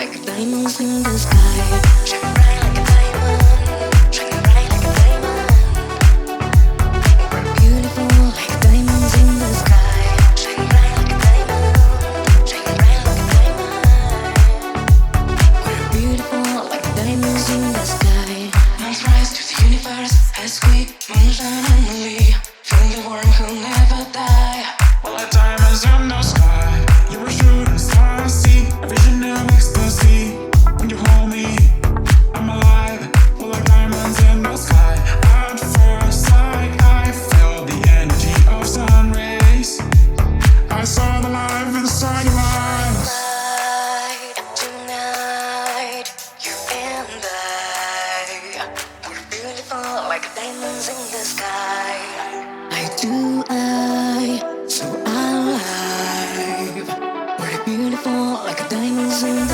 like diamonds in the sky. Rising